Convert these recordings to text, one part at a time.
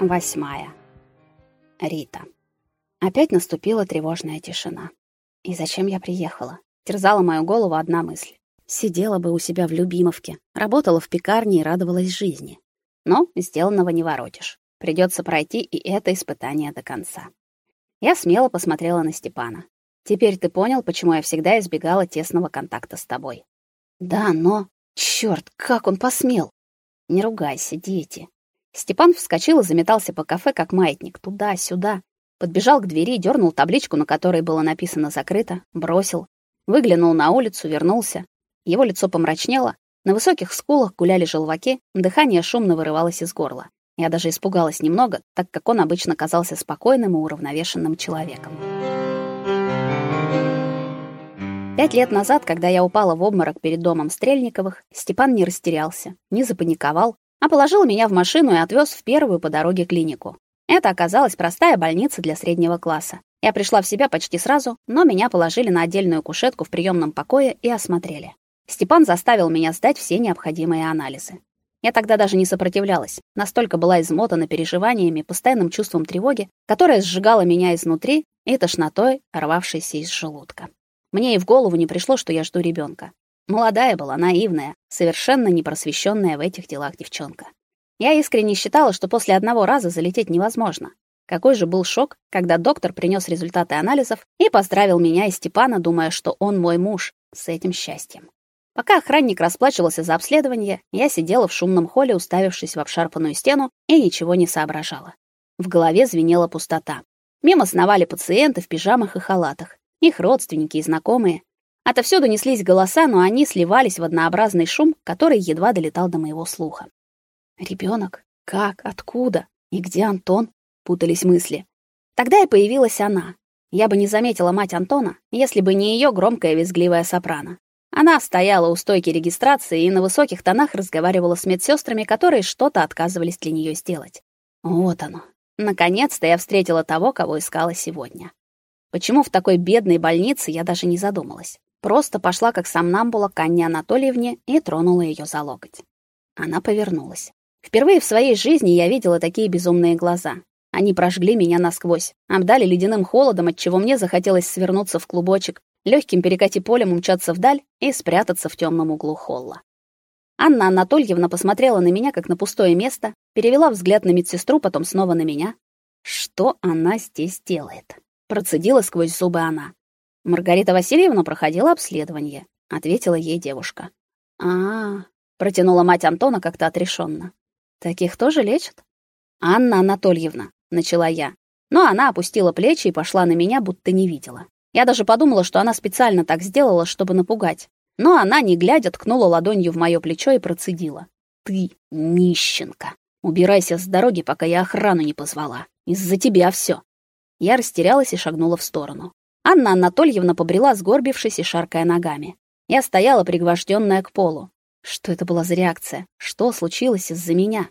Восьмая. Рита. Опять наступила тревожная тишина. И зачем я приехала? Терзала мою голову одна мысль. Сидела бы у себя в Любимовке, работала в пекарне и радовалась жизни. Но сделанного не воротишь. Придется пройти и это испытание до конца. Я смело посмотрела на Степана. Теперь ты понял, почему я всегда избегала тесного контакта с тобой. Да, но чёрт, как он посмел? Не ругайся, дети. Степан вскочил и заметался по кафе, как маятник, туда-сюда. Подбежал к двери, дернул табличку, на которой было написано «закрыто», бросил. Выглянул на улицу, вернулся. Его лицо помрачнело, на высоких скулах гуляли желваки, дыхание шумно вырывалось из горла. Я даже испугалась немного, так как он обычно казался спокойным и уравновешенным человеком. Пять лет назад, когда я упала в обморок перед домом Стрельниковых, Степан не растерялся, не запаниковал, а положил меня в машину и отвез в первую по дороге клинику. Это оказалась простая больница для среднего класса. Я пришла в себя почти сразу, но меня положили на отдельную кушетку в приемном покое и осмотрели. Степан заставил меня сдать все необходимые анализы. Я тогда даже не сопротивлялась, настолько была измотана переживаниями, постоянным чувством тревоги, которое сжигало меня изнутри, и тошнотой, рвавшейся из желудка. Мне и в голову не пришло, что я жду ребенка. Молодая была, наивная, совершенно непросвещенная в этих делах девчонка. Я искренне считала, что после одного раза залететь невозможно. Какой же был шок, когда доктор принес результаты анализов и поздравил меня и Степана, думая, что он мой муж, с этим счастьем. Пока охранник расплачивался за обследование, я сидела в шумном холле, уставившись в обшарпанную стену, и ничего не соображала. В голове звенела пустота. Мимо сновали пациенты в пижамах и халатах, их родственники и знакомые, Отовсюду неслись голоса, но они сливались в однообразный шум, который едва долетал до моего слуха. Ребенок? Как? Откуда? И где Антон? Путались мысли. Тогда и появилась она. Я бы не заметила мать Антона, если бы не ее громкая визгливая сопрано. Она стояла у стойки регистрации и на высоких тонах разговаривала с медсестрами, которые что-то отказывались для нее сделать. Вот оно. Наконец-то я встретила того, кого искала сегодня. Почему в такой бедной больнице, я даже не задумалась. Просто пошла как сомнамбула к Анне Анатольевне и тронула ее за локоть. Она повернулась. Впервые в своей жизни я видела такие безумные глаза. Они прожгли меня насквозь, обдали ледяным холодом, от чего мне захотелось свернуться в клубочек, легким перекати полем умчаться вдаль и спрятаться в темном углу холла. Анна Анатольевна посмотрела на меня как на пустое место, перевела взгляд на медсестру, потом снова на меня. Что она здесь делает? Процедила сквозь зубы она. Маргарита Васильевна проходила обследование, ответила ей девушка. А, -а, -а протянула мать Антона как-то отрешенно. Таких тоже лечат? Анна Анатольевна, начала я. Но она опустила плечи и пошла на меня, будто не видела. Я даже подумала, что она специально так сделала, чтобы напугать. Но она, не глядя, ткнула ладонью в моё плечо и процедила: "Ты нищенка. Убирайся с дороги, пока я охрану не позвала. Из-за тебя всё". Я растерялась и шагнула в сторону. Анна Анатольевна побрела, сгорбившись и шаркая ногами. Я стояла пригвожденная к полу. Что это была за реакция? Что случилось из-за меня?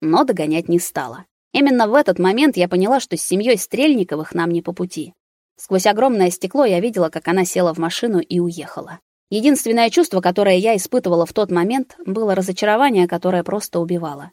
Но догонять не стала. Именно в этот момент я поняла, что с семьей Стрельниковых нам не по пути. Сквозь огромное стекло я видела, как она села в машину и уехала. Единственное чувство, которое я испытывала в тот момент, было разочарование, которое просто убивало.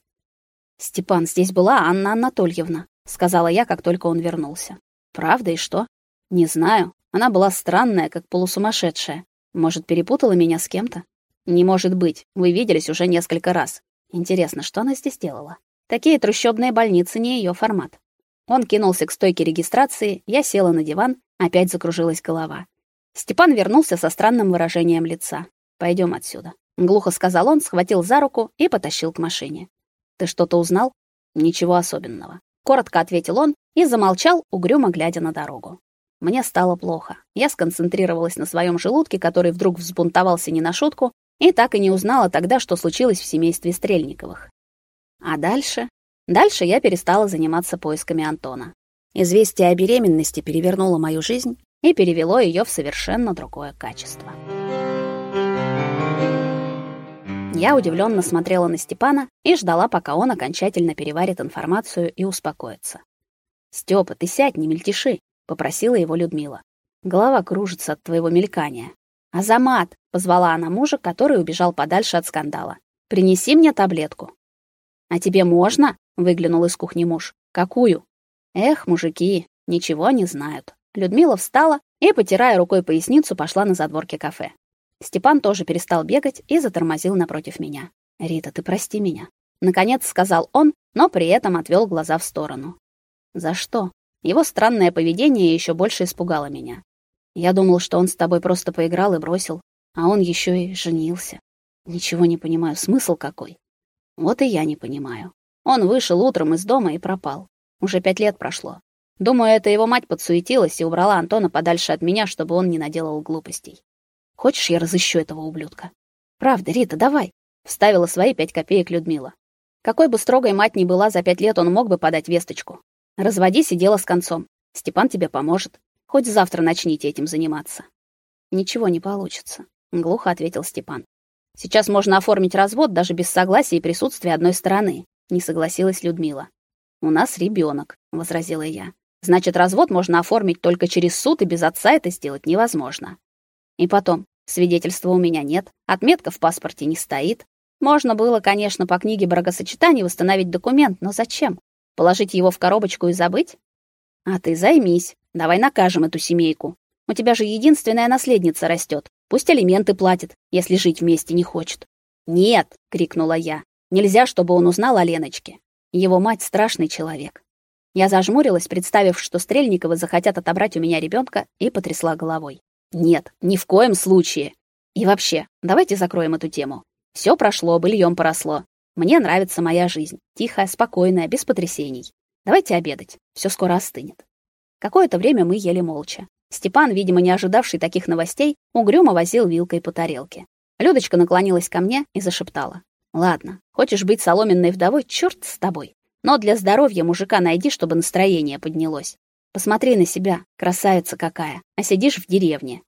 «Степан, здесь была Анна Анатольевна», — сказала я, как только он вернулся. «Правда и что?» Не знаю. Она была странная, как полусумасшедшая. Может, перепутала меня с кем-то? Не может быть. Вы виделись уже несколько раз. Интересно, что она здесь делала? Такие трущобные больницы не ее формат. Он кинулся к стойке регистрации, я села на диван, опять закружилась голова. Степан вернулся со странным выражением лица. Пойдем отсюда, глухо сказал он, схватил за руку и потащил к машине. Ты что-то узнал? Ничего особенного, коротко ответил он и замолчал, угрюмо глядя на дорогу. Мне стало плохо. Я сконцентрировалась на своем желудке, который вдруг взбунтовался не на шутку, и так и не узнала тогда, что случилось в семействе Стрельниковых. А дальше? Дальше я перестала заниматься поисками Антона. Известие о беременности перевернуло мою жизнь и перевело ее в совершенно другое качество. Я удивленно смотрела на Степана и ждала, пока он окончательно переварит информацию и успокоится. «Стёпа, ты сядь, не мельтеши попросила его Людмила. Голова кружится от твоего мелькания. Азамат, позвала она мужа, который убежал подальше от скандала. Принеси мне таблетку. А тебе можно? выглянул из кухни муж. Какую? Эх, мужики, ничего не знают. Людмила встала и, потирая рукой поясницу, пошла на задворки кафе. Степан тоже перестал бегать и затормозил напротив меня. "Рита, ты прости меня", наконец сказал он, но при этом отвел глаза в сторону. "За что?" Его странное поведение еще больше испугало меня. Я думал, что он с тобой просто поиграл и бросил, а он еще и женился. Ничего не понимаю, смысл какой? Вот и я не понимаю. Он вышел утром из дома и пропал. Уже пять лет прошло. Думаю, это его мать подсуетилась и убрала Антона подальше от меня, чтобы он не наделал глупостей. Хочешь, я разыщу этого ублюдка? Правда, Рита, давай, вставила свои пять копеек Людмила. Какой бы строгой мать ни была, за пять лет он мог бы подать весточку. Разводись и дело с концом. Степан тебе поможет. Хоть завтра начните этим заниматься. Ничего не получится, глухо ответил Степан. Сейчас можно оформить развод даже без согласия и присутствия одной стороны, не согласилась Людмила. У нас ребенок, возразила я. Значит, развод можно оформить только через суд, и без отца это сделать невозможно. И потом, свидетельства у меня нет, отметка в паспорте не стоит. Можно было, конечно, по книге бракосочетания восстановить документ, но зачем? Положить его в коробочку и забыть? А ты займись. Давай накажем эту семейку. У тебя же единственная наследница растет. Пусть алименты платит, если жить вместе не хочет. Нет, крикнула я. Нельзя, чтобы он узнал о Леночке. Его мать страшный человек. Я зажмурилась, представив, что Стрельниковы захотят отобрать у меня ребенка, и потрясла головой. Нет, ни в коем случае. И вообще, давайте закроем эту тему. Все прошло, быльем поросло. Мне нравится моя жизнь, тихая, спокойная, без потрясений. Давайте обедать, все скоро остынет. Какое-то время мы ели молча. Степан, видимо, не ожидавший таких новостей, угрюмо возил вилкой по тарелке. Людочка наклонилась ко мне и зашептала: "Ладно, хочешь быть соломенной вдовой, черт с тобой. Но для здоровья мужика найди, чтобы настроение поднялось. Посмотри на себя, красавица какая, а сидишь в деревне.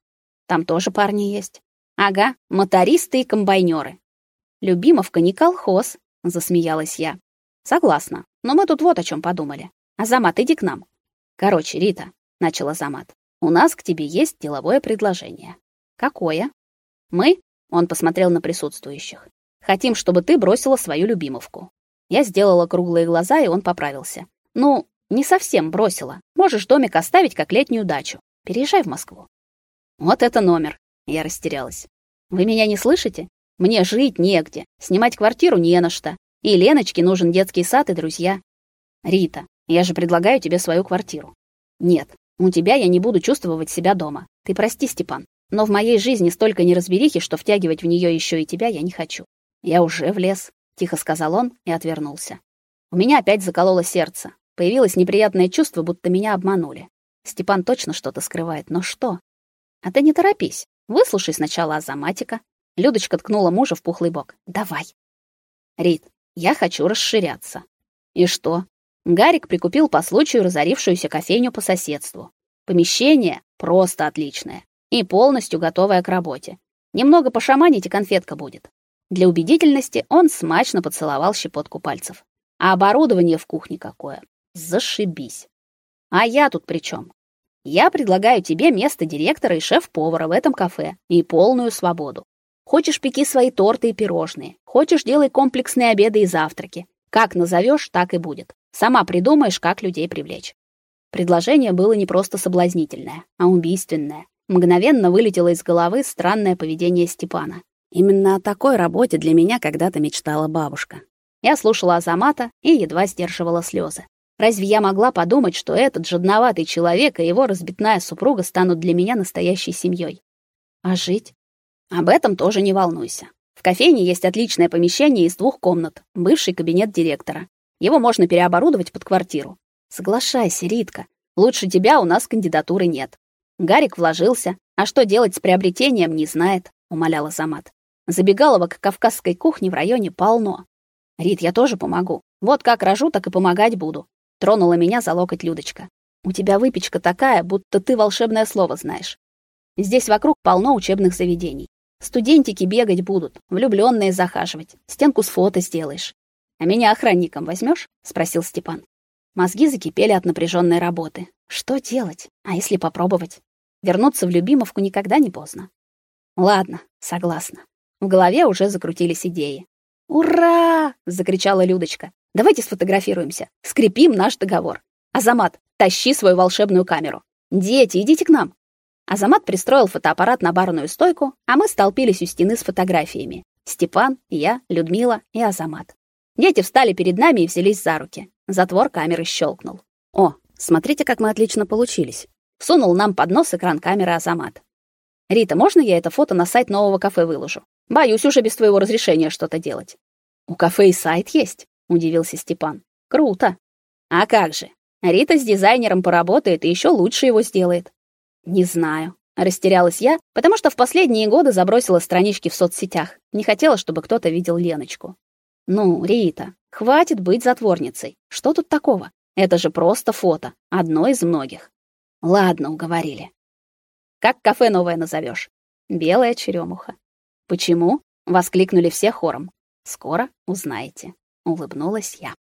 Там тоже парни есть. Ага, мотористы и комбайнеры. Любимовка не колхоз, засмеялась я. Согласна. Но мы тут вот о чем подумали. Азамат, иди к нам. Короче, Рита, начала Азамат. У нас к тебе есть деловое предложение. Какое? Мы, он посмотрел на присутствующих. Хотим, чтобы ты бросила свою любимовку. Я сделала круглые глаза, и он поправился. Ну, не совсем бросила. Можешь домик оставить как летнюю дачу. Переезжай в Москву. Вот это номер. Я растерялась. Вы меня не слышите? Мне жить негде, снимать квартиру не на что. И Леночке нужен детский сад и друзья. Рита, я же предлагаю тебе свою квартиру. Нет, у тебя я не буду чувствовать себя дома. Ты прости, Степан, но в моей жизни столько неразберихи, что втягивать в нее еще и тебя я не хочу. Я уже влез, тихо сказал он и отвернулся. У меня опять закололо сердце. Появилось неприятное чувство, будто меня обманули. Степан точно что-то скрывает, но что? А ты не торопись. Выслушай сначала Азаматика, Людочка ткнула мужа в пухлый бок. Давай. Рит, я хочу расширяться. И что? Гарик прикупил по случаю разорившуюся кофейню по соседству. Помещение просто отличное и полностью готовое к работе. Немного пошаманить и конфетка будет. Для убедительности он смачно поцеловал щепотку пальцев. А оборудование в кухне какое? Зашибись. А я тут при чем? Я предлагаю тебе место директора и шеф-повара в этом кафе и полную свободу. Хочешь, пеки свои торты и пирожные. Хочешь, делай комплексные обеды и завтраки. Как назовешь, так и будет. Сама придумаешь, как людей привлечь. Предложение было не просто соблазнительное, а убийственное. Мгновенно вылетело из головы странное поведение Степана. Именно о такой работе для меня когда-то мечтала бабушка. Я слушала Азамата и едва сдерживала слезы. Разве я могла подумать, что этот жадноватый человек и его разбитная супруга станут для меня настоящей семьей? А жить? Об этом тоже не волнуйся. В кофейне есть отличное помещение из двух комнат, бывший кабинет директора. Его можно переоборудовать под квартиру. Соглашайся, Ритка. Лучше тебя у нас кандидатуры нет. Гарик вложился, а что делать с приобретением, не знает, умоляла Замат. Забегаловок кавказской кухни в районе полно. Рит, я тоже помогу. Вот как рожу, так и помогать буду. Тронула меня за локоть Людочка. У тебя выпечка такая, будто ты волшебное слово знаешь. Здесь вокруг полно учебных заведений. Студентики бегать будут, влюбленные захаживать. Стенку с фото сделаешь. А меня охранником возьмешь? спросил Степан. Мозги закипели от напряженной работы. Что делать? А если попробовать? Вернуться в Любимовку никогда не поздно. Ладно, согласна. В голове уже закрутились идеи. «Ура!» — закричала Людочка. Давайте сфотографируемся. Скрепим наш договор. Азамат, тащи свою волшебную камеру. Дети, идите к нам. Азамат пристроил фотоаппарат на барную стойку, а мы столпились у стены с фотографиями. Степан, я, Людмила и Азамат. Дети встали перед нами и взялись за руки. Затвор камеры щелкнул. О, смотрите, как мы отлично получились. Сунул нам под нос экран камеры Азамат. Рита, можно я это фото на сайт нового кафе выложу? Боюсь уже без твоего разрешения что-то делать. У кафе и сайт есть, удивился Степан. Круто. А как же? Рита с дизайнером поработает и еще лучше его сделает. Не знаю, растерялась я, потому что в последние годы забросила странички в соцсетях. Не хотела, чтобы кто-то видел Леночку. Ну, Рита, хватит быть затворницей. Что тут такого? Это же просто фото, одно из многих. Ладно, уговорили. Как кафе новое назовешь? Белая черемуха. Почему? воскликнули все хором. Скоро узнаете, улыбнулась я.